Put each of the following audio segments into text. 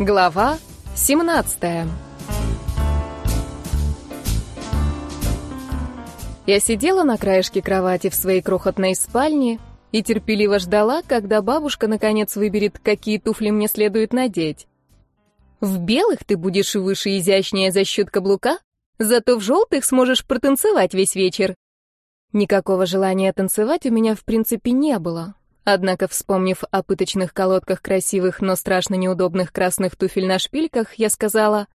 Глава 17 Я сидела на краешке кровати в своей крохотной спальне и терпеливо ждала, когда бабушка наконец выберет, какие туфли мне следует надеть. В белых ты будешь выше и изящнее за счет каблука, зато в желтых сможешь протанцевать весь вечер. Никакого желания танцевать у меня в принципе не было. Однако, вспомнив о пыточных колодках красивых, но страшно неудобных красных туфель на шпильках, я сказала,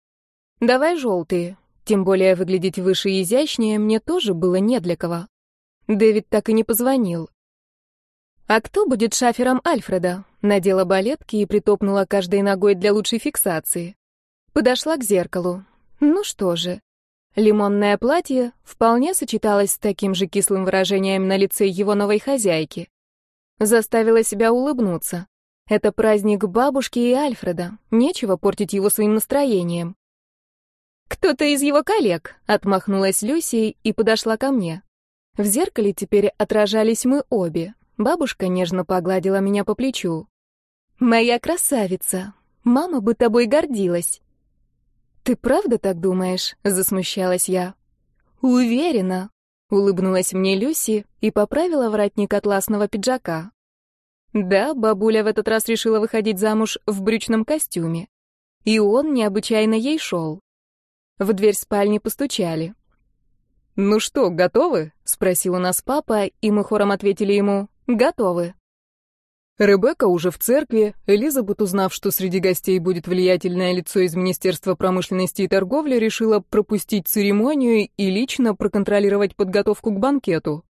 «Давай желтые». Тем более выглядеть выше и изящнее мне тоже было не для кого. Дэвид так и не позвонил. «А кто будет шафером Альфреда?» Надела балетки и притопнула каждой ногой для лучшей фиксации. Подошла к зеркалу. Ну что же. Лимонное платье вполне сочеталось с таким же кислым выражением на лице его новой хозяйки. Заставила себя улыбнуться. Это праздник бабушки и Альфреда. Нечего портить его своим настроением. «Кто-то из его коллег», — отмахнулась Люси и подошла ко мне. В зеркале теперь отражались мы обе. Бабушка нежно погладила меня по плечу. «Моя красавица! Мама бы тобой гордилась!» «Ты правда так думаешь?» — засмущалась я. «Уверена!» Улыбнулась мне Люси и поправила воротник атласного пиджака. Да, бабуля в этот раз решила выходить замуж в брючном костюме. И он необычайно ей шел. В дверь спальни постучали. «Ну что, готовы?» — спросил у нас папа, и мы хором ответили ему «Готовы». Ребекка уже в церкви, Элизабет, узнав, что среди гостей будет влиятельное лицо из Министерства промышленности и торговли, решила пропустить церемонию и лично проконтролировать подготовку к банкету.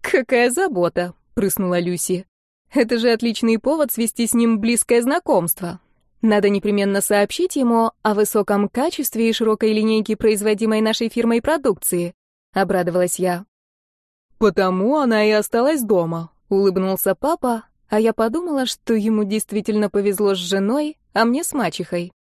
«Какая забота!» — прыснула Люси. «Это же отличный повод свести с ним близкое знакомство. Надо непременно сообщить ему о высоком качестве и широкой линейке производимой нашей фирмой продукции», — обрадовалась я. «Потому она и осталась дома», — улыбнулся папа, а я подумала, что ему действительно повезло с женой, а мне с мачехой.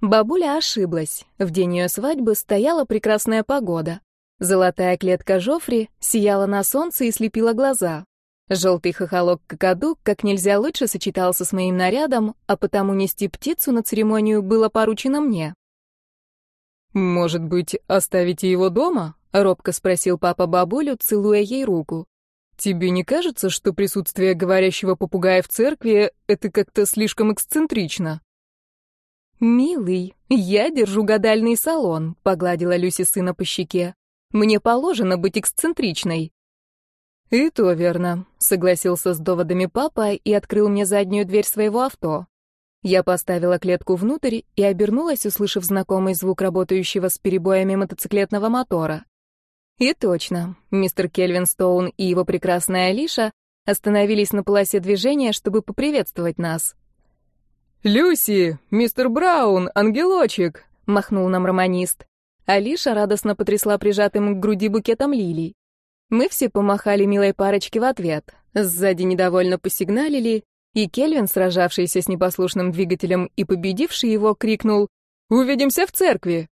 Бабуля ошиблась. В день ее свадьбы стояла прекрасная погода. Золотая клетка Жофри сияла на солнце и слепила глаза. Желтый хохолок какаду как нельзя лучше сочетался с моим нарядом, а потому нести птицу на церемонию было поручено мне. «Может быть, оставите его дома?» — робко спросил папа бабулю, целуя ей руку. Тебе не кажется, что присутствие говорящего попугая в церкви — это как-то слишком эксцентрично?» «Милый, я держу гадальный салон», — погладила Люси сына по щеке. «Мне положено быть эксцентричной». «И то верно», — согласился с доводами папа и открыл мне заднюю дверь своего авто. Я поставила клетку внутрь и обернулась, услышав знакомый звук работающего с перебоями мотоциклетного мотора. И точно, мистер Кельвин Стоун и его прекрасная Алиша остановились на полосе движения, чтобы поприветствовать нас. «Люси! Мистер Браун! Ангелочек!» — махнул нам романист. Алиша радостно потрясла прижатым к груди букетом лилий. Мы все помахали милой парочке в ответ. Сзади недовольно посигналили, и Кельвин, сражавшийся с непослушным двигателем и победивший его, крикнул «Увидимся в церкви!»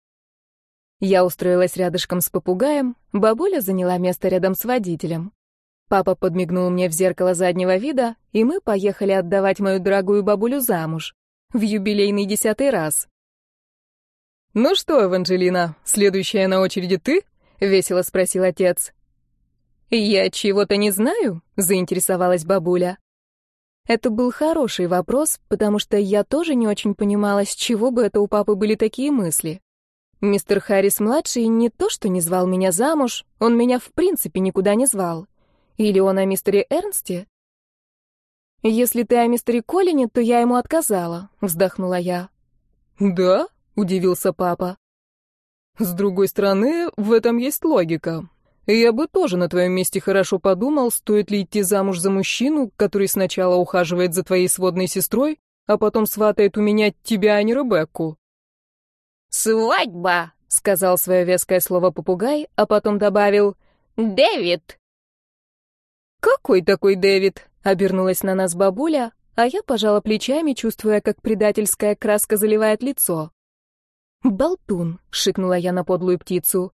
Я устроилась рядышком с попугаем, бабуля заняла место рядом с водителем. Папа подмигнул мне в зеркало заднего вида, и мы поехали отдавать мою дорогую бабулю замуж. В юбилейный десятый раз. «Ну что, Эванжелина, следующая на очереди ты?» — весело спросил отец. «Я чего-то не знаю?» — заинтересовалась бабуля. Это был хороший вопрос, потому что я тоже не очень понимала, с чего бы это у папы были такие мысли. Мистер Харрис-младший не то что не звал меня замуж, он меня в принципе никуда не звал. Или он о мистере Эрнсте? «Если ты о мистере Колине, то я ему отказала», — вздохнула я. «Да?» — удивился папа. «С другой стороны, в этом есть логика. Я бы тоже на твоем месте хорошо подумал, стоит ли идти замуж за мужчину, который сначала ухаживает за твоей сводной сестрой, а потом сватает у меня тебя, а не Ребекку. «Свадьба!» — сказал свое веское слово попугай, а потом добавил «Дэвид!» «Какой такой Дэвид?» — обернулась на нас бабуля, а я пожала плечами, чувствуя, как предательская краска заливает лицо. «Болтун!» — шикнула я на подлую птицу.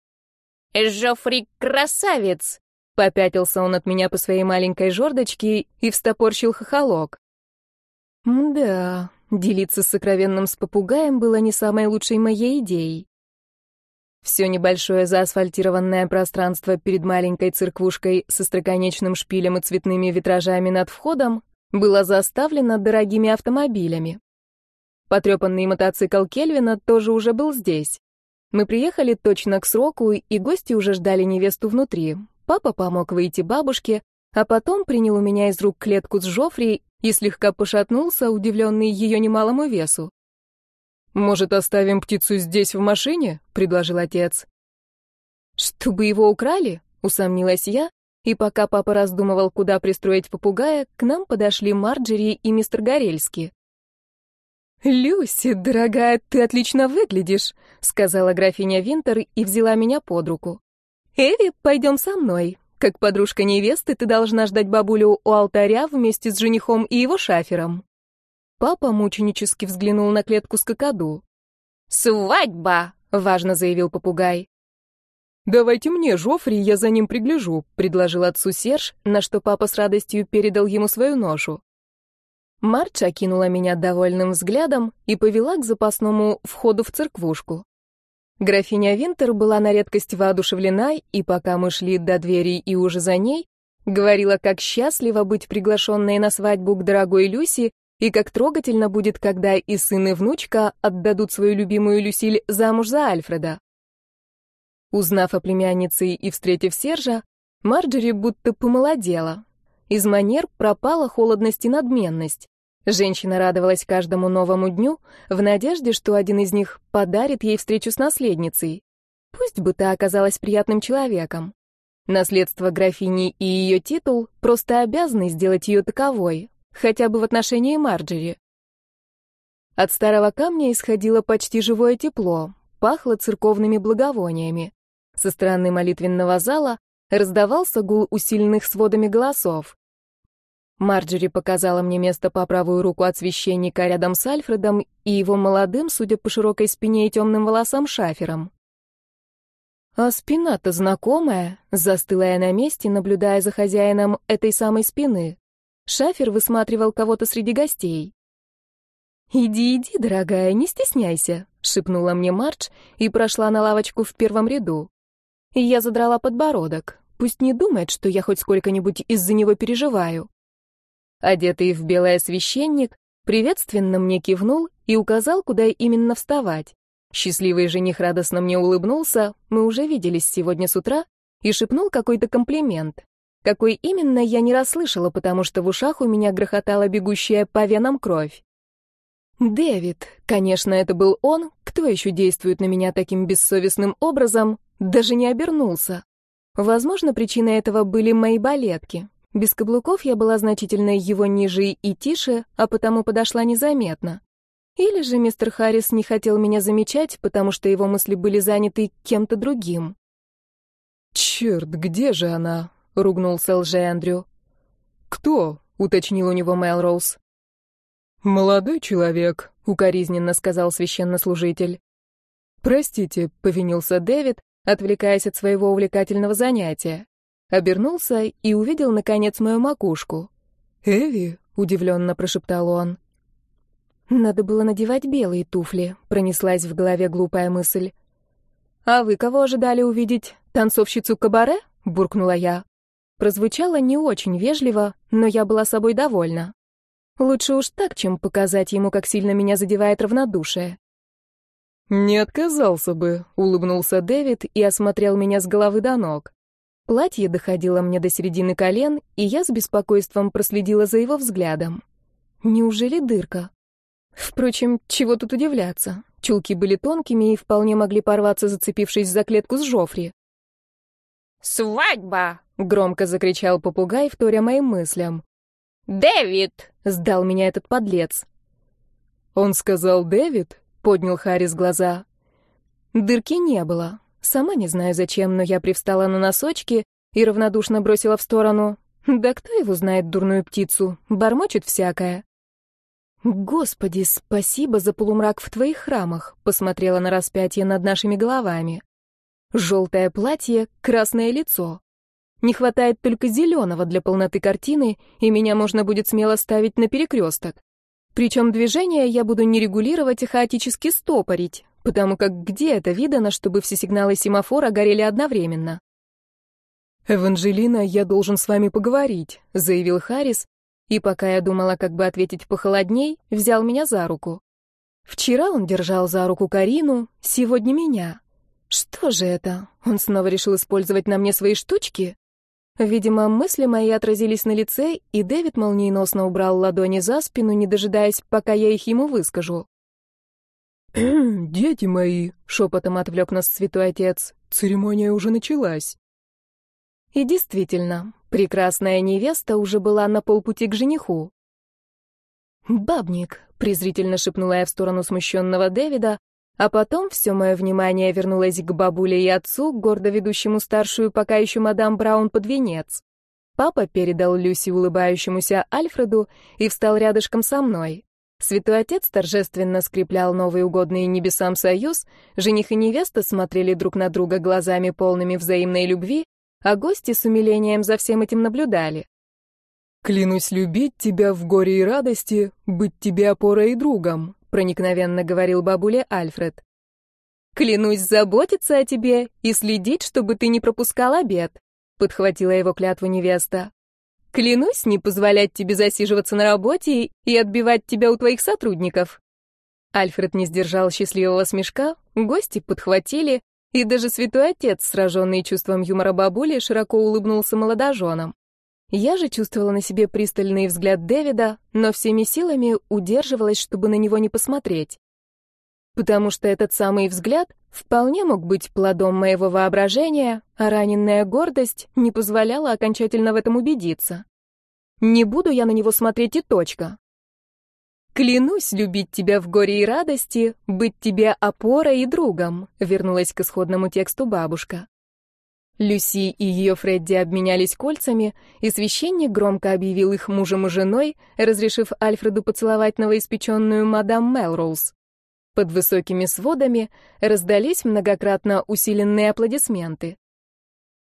«Жофри красавец!» — попятился он от меня по своей маленькой жердочке и встопорщил хохолок. «Да, делиться сокровенным с попугаем было не самой лучшей моей идеей. Все небольшое заасфальтированное пространство перед маленькой церквушкой со строконечным шпилем и цветными витражами над входом было заставлено дорогими автомобилями. Потрепанный мотоцикл Кельвина тоже уже был здесь. Мы приехали точно к сроку, и гости уже ждали невесту внутри. Папа помог выйти бабушке, а потом принял у меня из рук клетку с Жофри и слегка пошатнулся, удивленный ее немалому весу. «Может, оставим птицу здесь, в машине?» — предложил отец. «Чтобы его украли?» — усомнилась я, и пока папа раздумывал, куда пристроить попугая, к нам подошли Марджери и мистер Горельский. «Люси, дорогая, ты отлично выглядишь», — сказала графиня Винтер и взяла меня под руку. «Эви, пойдем со мной. Как подружка невесты ты должна ждать бабулю у алтаря вместе с женихом и его шафером». Папа мученически взглянул на клетку с кокоду. «Свадьба!» — важно заявил попугай. «Давайте мне, Жофри, я за ним пригляжу», — предложил отцу Серж, на что папа с радостью передал ему свою ношу. Марч окинула меня довольным взглядом и повела к запасному входу в церквушку. Графиня Винтер была на редкость воодушевлена, и пока мы шли до двери и уже за ней, говорила, как счастливо быть приглашенной на свадьбу к дорогой Люси, и как трогательно будет, когда и сын, и внучка отдадут свою любимую Люсиль замуж за Альфреда. Узнав о племяннице и встретив Сержа, Марджери будто помолодела, из манер пропала холодность и надменность. Женщина радовалась каждому новому дню в надежде, что один из них подарит ей встречу с наследницей. Пусть бы та оказалась приятным человеком. Наследство графини и ее титул просто обязаны сделать ее таковой, хотя бы в отношении Марджери. От старого камня исходило почти живое тепло, пахло церковными благовониями. Со стороны молитвенного зала раздавался гул усиленных сводами голосов. Марджери показала мне место по правую руку от священника рядом с Альфредом и его молодым, судя по широкой спине и темным волосам, шафером. А спина-то знакомая, застыла я на месте, наблюдая за хозяином этой самой спины. Шафер высматривал кого-то среди гостей. «Иди, иди, дорогая, не стесняйся», — шепнула мне Мардж и прошла на лавочку в первом ряду. Я задрала подбородок. Пусть не думает, что я хоть сколько-нибудь из-за него переживаю. Одетый в белое священник приветственно мне кивнул и указал, куда именно вставать. Счастливый жених радостно мне улыбнулся, мы уже виделись сегодня с утра, и шепнул какой-то комплимент. Какой именно, я не расслышала, потому что в ушах у меня грохотала бегущая по венам кровь. Дэвид, конечно, это был он, кто еще действует на меня таким бессовестным образом, даже не обернулся. Возможно, причиной этого были мои балетки. Без каблуков я была значительно его ниже и тише, а потому подошла незаметно. Или же мистер Харрис не хотел меня замечать, потому что его мысли были заняты кем-то другим. «Черт, где же она?» — ругнулся лже-Эндрю. «Кто?» — уточнил у него Мелроуз. «Молодой человек», — укоризненно сказал священнослужитель. «Простите», — повинился Дэвид, отвлекаясь от своего увлекательного занятия. Обернулся и увидел, наконец, мою макушку. «Эви?» — удивленно прошептал он. «Надо было надевать белые туфли», — пронеслась в голове глупая мысль. «А вы кого ожидали увидеть? Танцовщицу кабаре?» — буркнула я. Прозвучало не очень вежливо, но я была собой довольна. Лучше уж так, чем показать ему, как сильно меня задевает равнодушие. «Не отказался бы», — улыбнулся Дэвид и осмотрел меня с головы до ног. Платье доходило мне до середины колен, и я с беспокойством проследила за его взглядом. Неужели дырка? Впрочем, чего тут удивляться? Чулки были тонкими и вполне могли порваться, зацепившись за клетку с Жофри. «Свадьба!» — громко закричал попугай, вторя моим мыслям. «Дэвид!» — сдал меня этот подлец. «Он сказал Дэвид?» поднял Харрис глаза. Дырки не было. Сама не знаю зачем, но я привстала на носочки и равнодушно бросила в сторону. Да кто его знает, дурную птицу? Бормочет всякое. Господи, спасибо за полумрак в твоих храмах, посмотрела на распятие над нашими головами. Желтое платье, красное лицо. Не хватает только зеленого для полноты картины, и меня можно будет смело ставить на перекресток. Причем движения я буду не регулировать, а хаотически стопорить, потому как где это видано, чтобы все сигналы семафора горели одновременно? «Эванжелина, я должен с вами поговорить», — заявил Харрис, и пока я думала, как бы ответить похолодней, взял меня за руку. Вчера он держал за руку Карину, сегодня меня. Что же это? Он снова решил использовать на мне свои штучки? Видимо, мысли мои отразились на лице, и Дэвид молниеносно убрал ладони за спину, не дожидаясь, пока я их ему выскажу. «Дети мои», — шепотом отвлек нас святой отец, — «церемония уже началась». И действительно, прекрасная невеста уже была на полпути к жениху. «Бабник», — презрительно шепнула я в сторону смущенного Дэвида, а потом все мое внимание вернулось к бабуле и отцу, гордо ведущему старшую пока еще мадам Браун под венец. Папа передал Люси улыбающемуся Альфреду и встал рядышком со мной. Святой отец торжественно скреплял новый угодный небесам союз, жених и невеста смотрели друг на друга глазами полными взаимной любви, а гости с умилением за всем этим наблюдали. «Клянусь любить тебя в горе и радости, быть тебе опорой и другом», проникновенно говорил бабуле Альфред. «Клянусь заботиться о тебе и следить, чтобы ты не пропускал обед», подхватила его клятву невеста. «Клянусь не позволять тебе засиживаться на работе и отбивать тебя у твоих сотрудников». Альфред не сдержал счастливого смешка, гости подхватили, и даже святой отец, сраженный чувством юмора бабули, широко улыбнулся молодоженам. Я же чувствовала на себе пристальный взгляд Дэвида, но всеми силами удерживалась, чтобы на него не посмотреть. Потому что этот самый взгляд вполне мог быть плодом моего воображения, а раненная гордость не позволяла окончательно в этом убедиться. Не буду я на него смотреть и точка. «Клянусь любить тебя в горе и радости, быть тебе опорой и другом», вернулась к исходному тексту бабушка. Люси и ее Фредди обменялись кольцами, и священник громко объявил их мужем и женой, разрешив Альфреду поцеловать новоиспеченную мадам Мелроуз. Под высокими сводами раздались многократно усиленные аплодисменты.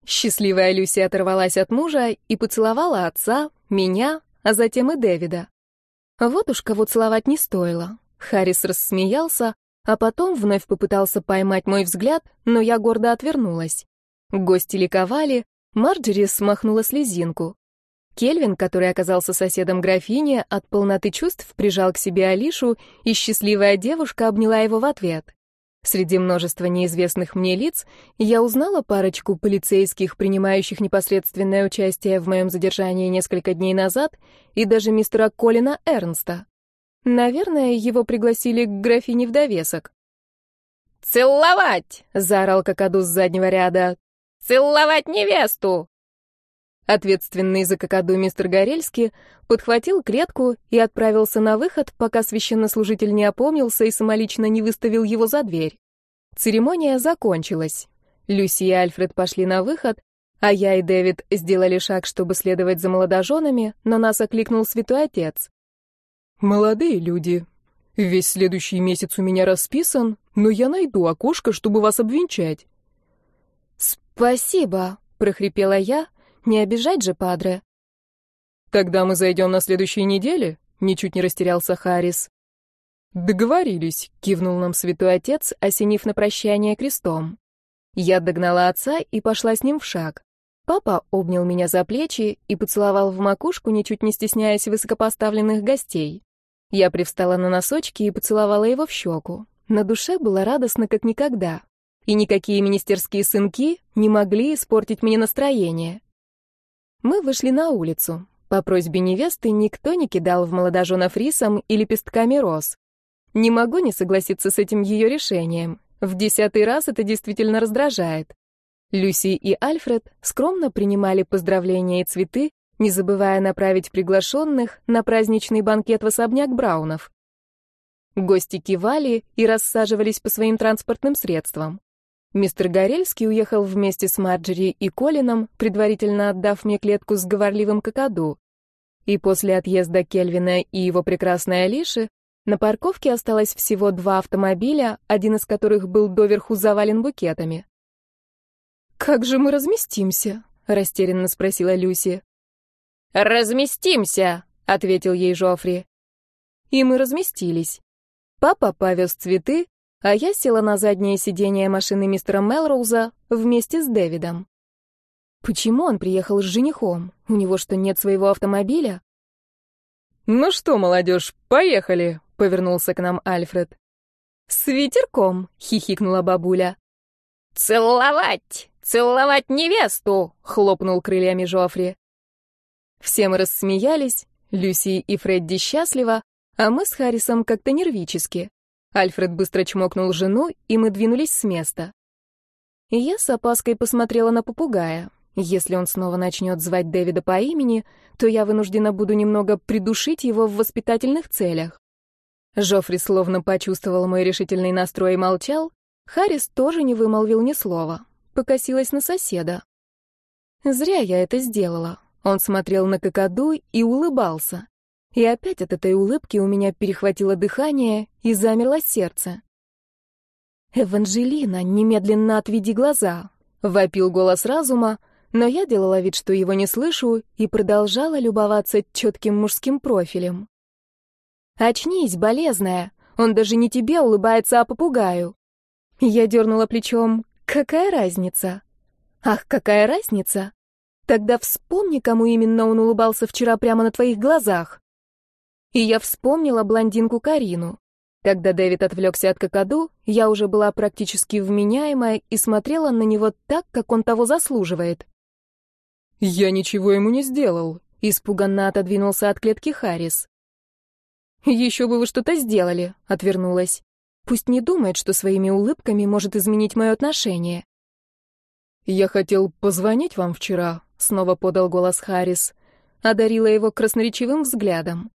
Счастливая Люси оторвалась от мужа и поцеловала отца, меня, а затем и Дэвида. Вот уж кого целовать не стоило. Харрис рассмеялся, а потом вновь попытался поймать мой взгляд, но я гордо отвернулась. Гости ликовали, Марджери смахнула слезинку. Кельвин, который оказался соседом графини, от полноты чувств прижал к себе Алишу, и счастливая девушка обняла его в ответ. Среди множества неизвестных мне лиц я узнала парочку полицейских, принимающих непосредственное участие в моем задержании несколько дней назад, и даже мистера Колина Эрнста. Наверное, его пригласили к графине в довесок. «Целовать!» — заорал какаду с заднего ряда. Целовать невесту!» Ответственный за какаду мистер Горельский подхватил клетку и отправился на выход, пока священнослужитель не опомнился и самолично не выставил его за дверь. Церемония закончилась. Люси и Альфред пошли на выход, а я и Дэвид сделали шаг, чтобы следовать за молодоженами, но нас окликнул святой отец. «Молодые люди, весь следующий месяц у меня расписан, но я найду окошко, чтобы вас обвенчать. «Спасибо», — прохрипела я, — «не обижать же, падре». «Тогда мы зайдем на следующей неделе?» — ничуть не растерялся Харрис. «Договорились», — кивнул нам святой отец, осенив на прощание крестом. Я догнала отца и пошла с ним в шаг. Папа обнял меня за плечи и поцеловал в макушку, ничуть не стесняясь высокопоставленных гостей. Я привстала на носочки и поцеловала его в щеку. На душе было радостно, как никогда и никакие министерские сынки не могли испортить мне настроение. Мы вышли на улицу. По просьбе невесты никто не кидал в молодоженов рисом и лепестками роз. Не могу не согласиться с этим ее решением. В десятый раз это действительно раздражает. Люси и Альфред скромно принимали поздравления и цветы, не забывая направить приглашенных на праздничный банкет в особняк Браунов. Гости кивали и рассаживались по своим транспортным средствам. Мистер Горельский уехал вместе с Марджери и Колином, предварительно отдав мне клетку с говорливым какаду. И после отъезда Кельвина и его прекрасной Алиши на парковке осталось всего два автомобиля, один из которых был доверху завален букетами. «Как же мы разместимся?» — растерянно спросила Люси. «Разместимся!» — ответил ей Жофри. и мы разместились. Папа повез цветы, а я села на заднее сиденье машины мистера Мелроуза вместе с Дэвидом. Почему он приехал с женихом? У него что, нет своего автомобиля? «Ну что, молодежь, поехали!» — повернулся к нам Альфред. «С ветерком!» — хихикнула бабуля. «Целовать! Целовать невесту!» — хлопнул крыльями Жофри. Все мы рассмеялись, Люси и Фредди счастливо, а мы с Харрисом как-то нервически. Альфред быстро чмокнул жену, и мы двинулись с места. Я с опаской посмотрела на попугая. Если он снова начнет звать Дэвида по имени, то я вынуждена буду немного придушить его в воспитательных целях. Жофри словно почувствовал мой решительный настрой и молчал. Харрис тоже не вымолвил ни слова. Покосилась на соседа. Зря я это сделала. Он смотрел на кокоду и улыбался. И опять от этой улыбки у меня перехватило дыхание и замерло сердце. «Эванжелина, немедленно отведи глаза!» — вопил голос разума, но я делала вид, что его не слышу, и продолжала любоваться четким мужским профилем. «Очнись, болезная! Он даже не тебе улыбается, а попугаю!» Я дернула плечом. «Какая разница?» «Ах, какая разница? Тогда вспомни, кому именно он улыбался вчера прямо на твоих глазах!» И я вспомнила блондинку Карину. Когда Дэвид отвлекся от какаду, я уже была практически вменяемая и смотрела на него так, как он того заслуживает. «Я ничего ему не сделал», — испуганно отодвинулся от клетки Харрис. «Еще бы вы что-то сделали», — отвернулась. «Пусть не думает, что своими улыбками может изменить мое отношение». «Я хотел позвонить вам вчера», — снова подал голос Харрис. Одарила его красноречивым взглядом.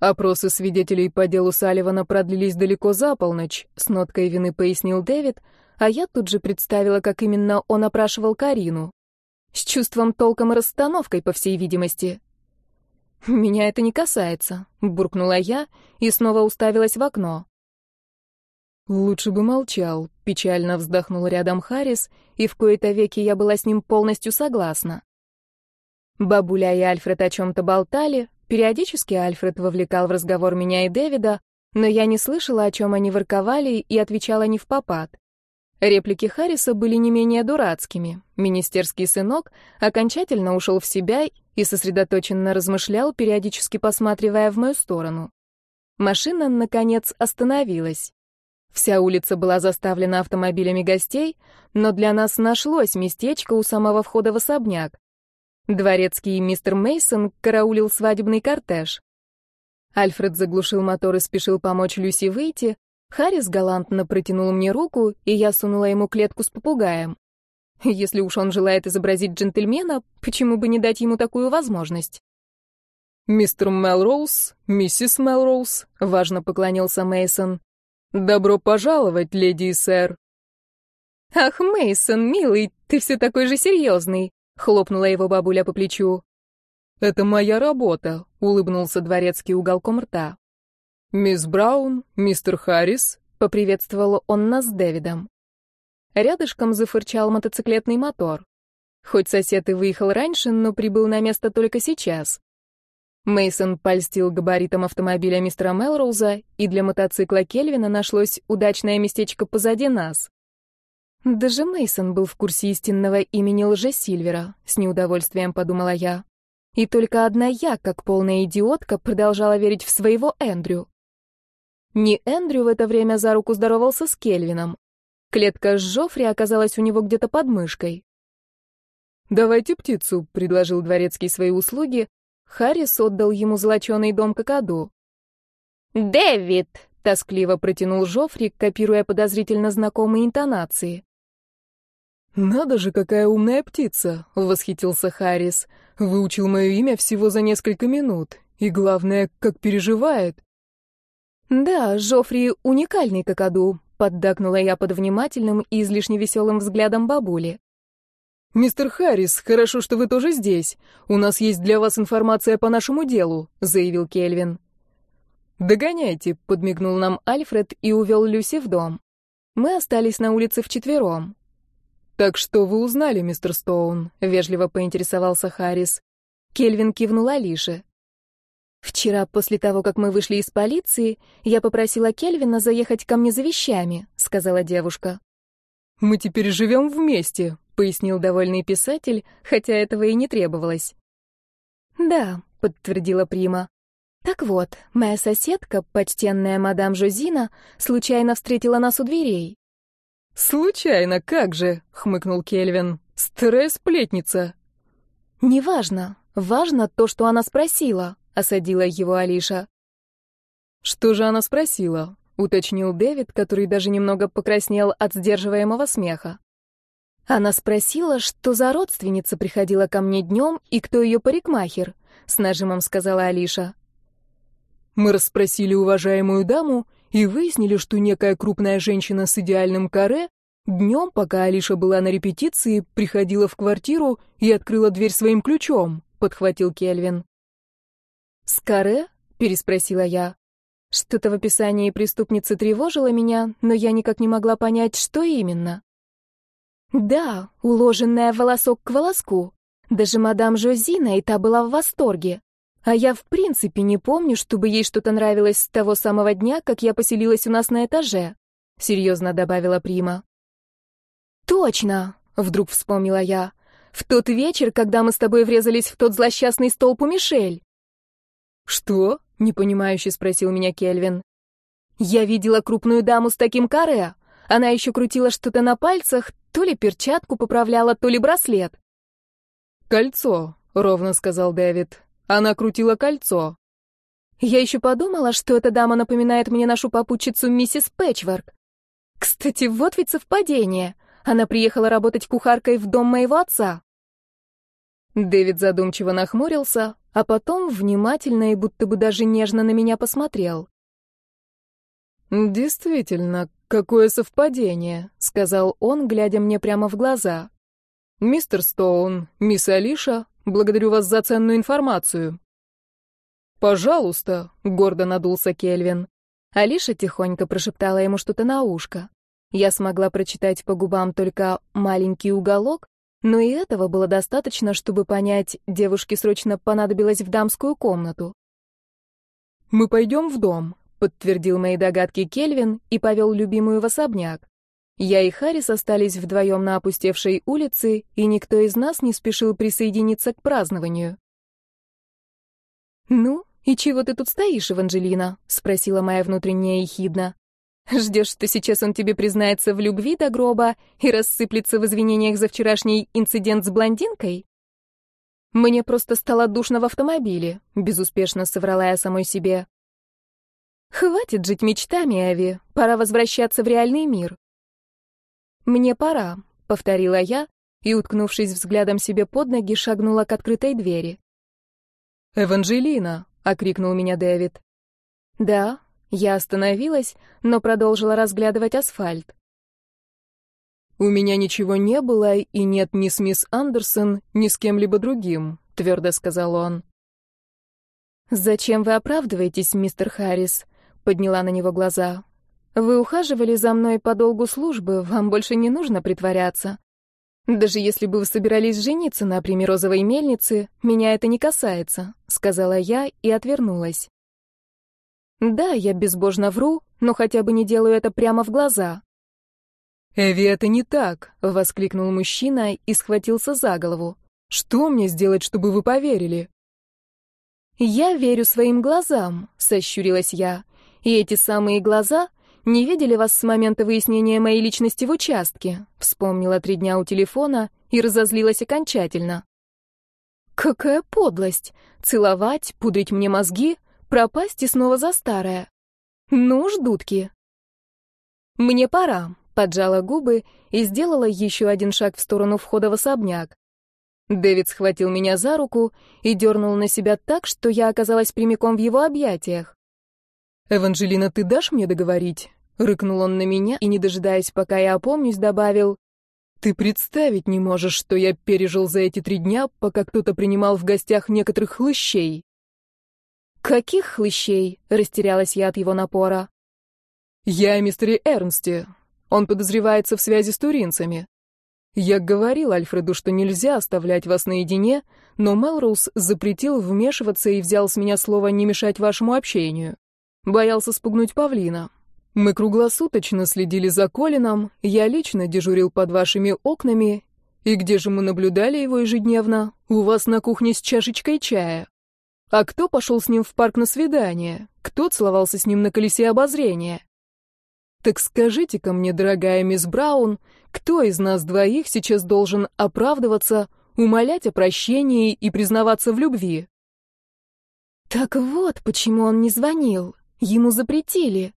Опросы свидетелей по делу Салливана продлились далеко за полночь, с ноткой вины пояснил Дэвид, а я тут же представила, как именно он опрашивал Карину. С чувством толком и расстановкой, по всей видимости. «Меня это не касается», — буркнула я и снова уставилась в окно. «Лучше бы молчал», — печально вздохнул рядом Харрис, и в кои-то веки я была с ним полностью согласна. Бабуля и Альфред о чем-то болтали, Периодически Альфред вовлекал в разговор меня и Дэвида, но я не слышала, о чем они ворковали, и отвечала не в попад. Реплики Харриса были не менее дурацкими. Министерский сынок окончательно ушел в себя и сосредоточенно размышлял, периодически посматривая в мою сторону. Машина, наконец, остановилась. Вся улица была заставлена автомобилями гостей, но для нас нашлось местечко у самого входа в особняк. Дворецкий мистер Мейсон караулил свадебный кортеж. Альфред заглушил мотор и спешил помочь Люси выйти. Харрис галантно протянул мне руку, и я сунула ему клетку с попугаем. Если уж он желает изобразить джентльмена, почему бы не дать ему такую возможность? «Мистер Мелроуз, миссис Мелроуз», — важно поклонился Мейсон. «Добро пожаловать, леди и сэр». «Ах, Мейсон, милый, ты все такой же серьезный», хлопнула его бабуля по плечу. «Это моя работа», — улыбнулся дворецкий уголком рта. «Мисс Браун, мистер Харрис», — поприветствовал он нас с Дэвидом. Рядышком зафырчал мотоциклетный мотор. Хоть сосед и выехал раньше, но прибыл на место только сейчас. Мейсон польстил габаритом автомобиля мистера Мелроуза, и для мотоцикла Кельвина нашлось удачное местечко позади нас. Даже Мейсон был в курсе истинного имени лже-Сильвера, с неудовольствием подумала я. И только одна я, как полная идиотка, продолжала верить в своего Эндрю. Не Эндрю в это время за руку здоровался с Кельвином. Клетка с Жофри оказалась у него где-то под мышкой. «Давайте птицу», — предложил дворецкий свои услуги. Харрис отдал ему золоченый дом какаду. «Дэвид!» — тоскливо протянул Жофри, копируя подозрительно знакомые интонации. «Надо же, какая умная птица!» — восхитился Харрис. «Выучил мое имя всего за несколько минут. И главное, как переживает». «Да, Жофри — уникальный какаду», — поддакнула я под внимательным и излишне веселым взглядом бабули. «Мистер Харрис, хорошо, что вы тоже здесь. У нас есть для вас информация по нашему делу», — заявил Кельвин. «Догоняйте», — подмигнул нам Альфред и увел Люси в дом. Мы остались на улице вчетвером. «Так что вы узнали, мистер Стоун?» — вежливо поинтересовался Харрис. Кельвин кивнул Алише. Вчера, после того, как мы вышли из полиции, я попросила Кельвина заехать ко мне за вещами, сказала девушка. Мы теперь живем вместе, пояснил довольный писатель, хотя этого и не требовалось. Да, подтвердила Прима. Так вот, моя соседка, почтенная мадам Жозина, случайно встретила нас у дверей. Случайно, как же, хмыкнул Кельвин. Старая сплетница. Неважно, важно то, что она спросила. — осадила его Алиша. «Что же она спросила?» — уточнил Дэвид, который даже немного покраснел от сдерживаемого смеха. Она спросила, что за родственница приходила ко мне днем и кто ее парикмахер, — с нажимом сказала Алиша. Мы расспросили уважаемую даму и выяснили, что некая крупная женщина с идеальным каре днем, пока Алиша была на репетиции, приходила в квартиру и открыла дверь своим ключом, — подхватил Кельвин. «Скаре?» — переспросила я. Что-то в описании преступницы тревожило меня, но я никак не могла понять, что именно. Да, уложенная волосок к волоску. Даже мадам Жозина и та была в восторге. А я в принципе не помню, чтобы ей что-то нравилось с того самого дня, как я поселилась у нас на этаже, серьезно добавила Прима. Точно, вдруг вспомнила я. В тот вечер, когда мы с тобой врезались в тот злосчастный столб у Мишель. «Что?» — непонимающе спросил меня Кельвин. «Я видела крупную даму с таким каре. Она еще крутила что-то на пальцах, то ли перчатку поправляла, то ли браслет». «Кольцо», — ровно сказал Дэвид. «Она крутила кольцо». Я еще подумала, что эта дама напоминает мне нашу попутчицу миссис Пэтчворк. Кстати, вот ведь совпадение. Она приехала работать кухаркой в дом моего отца. Дэвид задумчиво нахмурился, а потом внимательно и будто бы даже нежно на меня посмотрел. «Действительно, какое совпадение», — сказал он, глядя мне прямо в глаза. «Мистер Стоун, мисс Алиша, благодарю вас за ценную информацию». «Пожалуйста», — гордо надулся Кельвин. Алиша тихонько прошептала ему что-то на ушко. Я смогла прочитать по губам только «маленький уголок», но и этого было достаточно, чтобы понять, девушке срочно понадобилось в дамскую комнату. «Мы пойдем в дом», — подтвердил мои догадки Кельвин и повел любимую в особняк. Я и Харрис остались вдвоем на опустевшей улице, и никто из нас не спешил присоединиться к празднованию. «Ну, и чего ты тут стоишь, Эванжелина?» — спросила моя внутренняя ехидна. Ждешь, что сейчас он тебе признается в любви до гроба и рассыплется в извинениях за вчерашний инцидент с блондинкой? Мне просто стало душно в автомобиле, безуспешно соврала я самой себе. Хватит жить мечтами, Ави, пора возвращаться в реальный мир. Мне пора, повторила я и, уткнувшись взглядом себе под ноги, шагнула к открытой двери. «Эванжелина!» — окрикнул меня Дэвид. «Да», я остановилась, но продолжила разглядывать асфальт. «У меня ничего не было, и нет ни с мисс Андерсон, ни с кем-либо другим», — твердо сказал он. «Зачем вы оправдываетесь, мистер Харрис?» — подняла на него глаза. «Вы ухаживали за мной по долгу службы, вам больше не нужно притворяться. Даже если бы вы собирались жениться на примерозовой мельнице, меня это не касается», — сказала я и отвернулась. Да, я безбожно вру, но хотя бы не делаю это прямо в глаза. «Эви, это не так!» — воскликнул мужчина и схватился за голову. «Что мне сделать, чтобы вы поверили?» «Я верю своим глазам», — сощурилась я. «И эти самые глаза не видели вас с момента выяснения моей личности в участке», — вспомнила три дня у телефона и разозлилась окончательно. «Какая подлость! Целовать, пудрить мне мозги — Пропасть и снова за старое. Ну уж, дудки. Мне пора, поджала губы и сделала еще один шаг в сторону входа в особняк. Дэвид схватил меня за руку и дернул на себя так, что я оказалась прямиком в его объятиях. «Эванжелина, ты дашь мне договорить?» — рыкнул он на меня и, не дожидаясь, пока я опомнюсь, добавил. «Ты представить не можешь, что я пережил за эти три дня, пока кто-то принимал в гостях некоторых хлыщей». «Каких хлыщей?» — растерялась я от его напора. «Я о мистере Эрнсте. Он подозревается в связи с туринцами». Я говорил Альфреду, что нельзя оставлять вас наедине, но Мелроуз запретил вмешиваться и взял с меня слово не мешать вашему общению. Боялся спугнуть павлина. Мы круглосуточно следили за Колином, я лично дежурил под вашими окнами. И где же мы наблюдали его ежедневно? У вас на кухне с чашечкой чая. А кто пошел с ним в парк на свидание? Кто целовался с ним на колесе обозрения? Так скажите-ка мне, дорогая мисс Браун, кто из нас двоих сейчас должен оправдываться, умолять о прощении и признаваться в любви? Так вот, почему он не звонил. Ему запретили.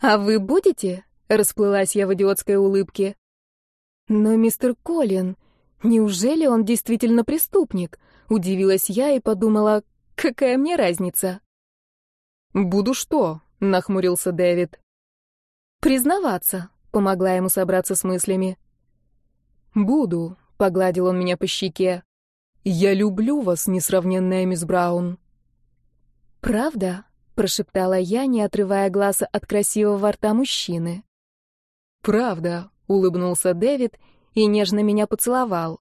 А вы будете? Расплылась я в идиотской улыбке. Но мистер Колин, неужели он действительно преступник? Удивилась я и подумала, какая мне разница? Буду что? Нахмурился Дэвид. Признаваться, помогла ему собраться с мыслями. Буду, погладил он меня по щеке. Я люблю вас, несравненная мисс Браун. Правда? Прошептала я, не отрывая глаз от красивого рта мужчины. Правда, улыбнулся Дэвид и нежно меня поцеловал.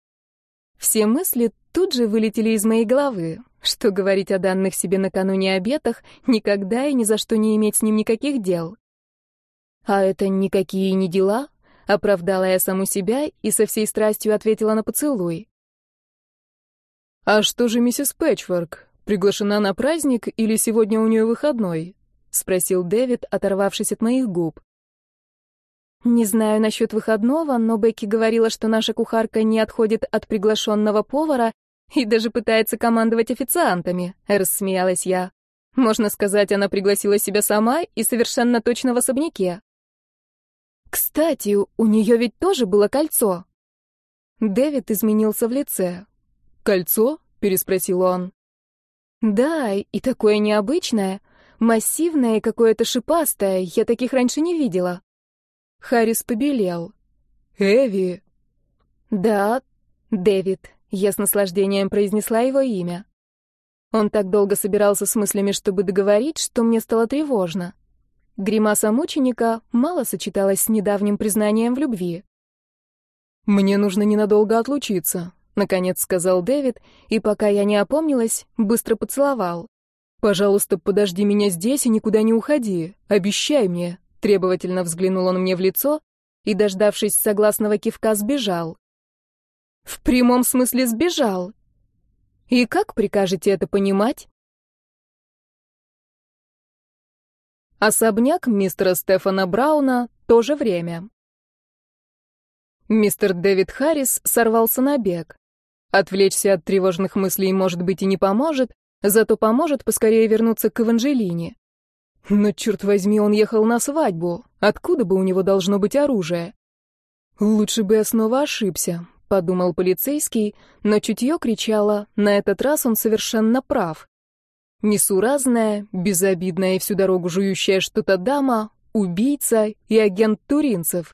Все мысли тут же вылетели из моей головы. Что говорить о данных себе накануне обетах, никогда и ни за что не иметь с ним никаких дел. А это никакие не дела, оправдала я саму себя и со всей страстью ответила на поцелуй. А что же миссис Пэтчворк? Приглашена на праздник или сегодня у нее выходной? спросил Дэвид, оторвавшись от моих губ. Не знаю насчет выходного, но Бекки говорила, что наша кухарка не отходит от приглашенного повара и даже пытается командовать официантами, рассмеялась я. Можно сказать, она пригласила себя сама и совершенно точно в особняке. Кстати, у нее ведь тоже было кольцо. Дэвид изменился в лице. «Кольцо?» — переспросил он. «Да, и такое необычное, массивное и какое-то шипастое, я таких раньше не видела». Харрис побелел. «Эви!» «Да, Дэвид», — я с наслаждением произнесла его имя. Он так долго собирался с мыслями, чтобы договорить, что мне стало тревожно. Гримаса мученика мало сочеталась с недавним признанием в любви. «Мне нужно ненадолго отлучиться», — наконец сказал Дэвид, и пока я не опомнилась, быстро поцеловал. «Пожалуйста, подожди меня здесь и никуда не уходи. Обещай мне», — требовательно взглянул он мне в лицо и, дождавшись согласного кивка, сбежал. «В прямом смысле сбежал. И как прикажете это понимать?» Особняк мистера Стефана Брауна — то же время. Мистер Дэвид Харрис сорвался на бег. Отвлечься от тревожных мыслей, может быть, и не поможет, зато поможет поскорее вернуться к Эванжелине. Но, черт возьми, он ехал на свадьбу. Откуда бы у него должно быть оружие? Лучше бы я снова ошибся, — подумал полицейский, но чутье кричало, на этот раз он совершенно прав. Несуразная, безобидная и всю дорогу жующая что-то дама, убийца и агент Туринцев.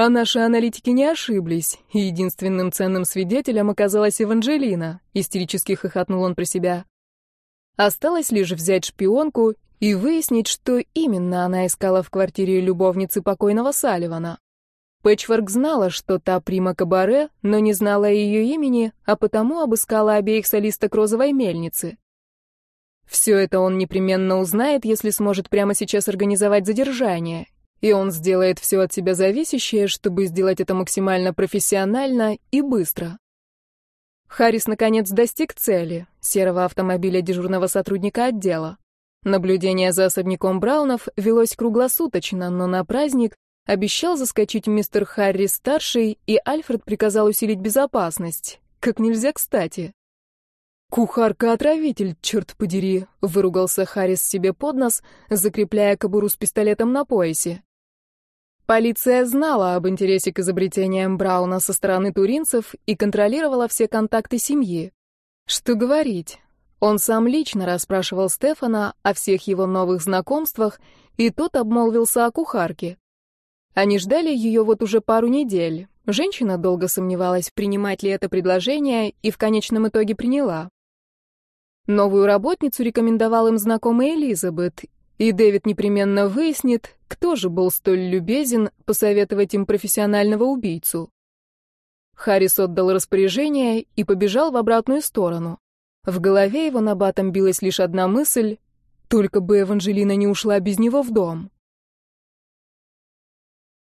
А наши аналитики не ошиблись, и единственным ценным свидетелем оказалась Эванжелина, истерически хохотнул он про себя. Осталось лишь взять шпионку и выяснить, что именно она искала в квартире любовницы покойного Салливана. Пэтчворк знала, что та прима кабаре, но не знала ее имени, а потому обыскала обеих солисток розовой мельницы. Все это он непременно узнает, если сможет прямо сейчас организовать задержание. И он сделает все от себя зависящее, чтобы сделать это максимально профессионально и быстро. Харрис наконец достиг цели — серого автомобиля дежурного сотрудника отдела. Наблюдение за особняком Браунов велось круглосуточно, но на праздник обещал заскочить мистер Харрис-старший, и Альфред приказал усилить безопасность. Как нельзя кстати. «Кухарка-отравитель, черт подери!» — выругался Харрис себе под нос, закрепляя кобуру с пистолетом на поясе. Полиция знала об интересе к изобретениям Брауна со стороны туринцев и контролировала все контакты семьи. Что говорить? Он сам лично расспрашивал Стефана о всех его новых знакомствах, и тот обмолвился о кухарке. Они ждали ее вот уже пару недель. Женщина долго сомневалась, принимать ли это предложение, и в конечном итоге приняла. Новую работницу рекомендовал им знакомый Элизабет, И Дэвид непременно выяснит, кто же был столь любезен посоветовать им профессионального убийцу. Харрис отдал распоряжение и побежал в обратную сторону. В голове его набатом билась лишь одна мысль — только бы Эванжелина не ушла без него в дом.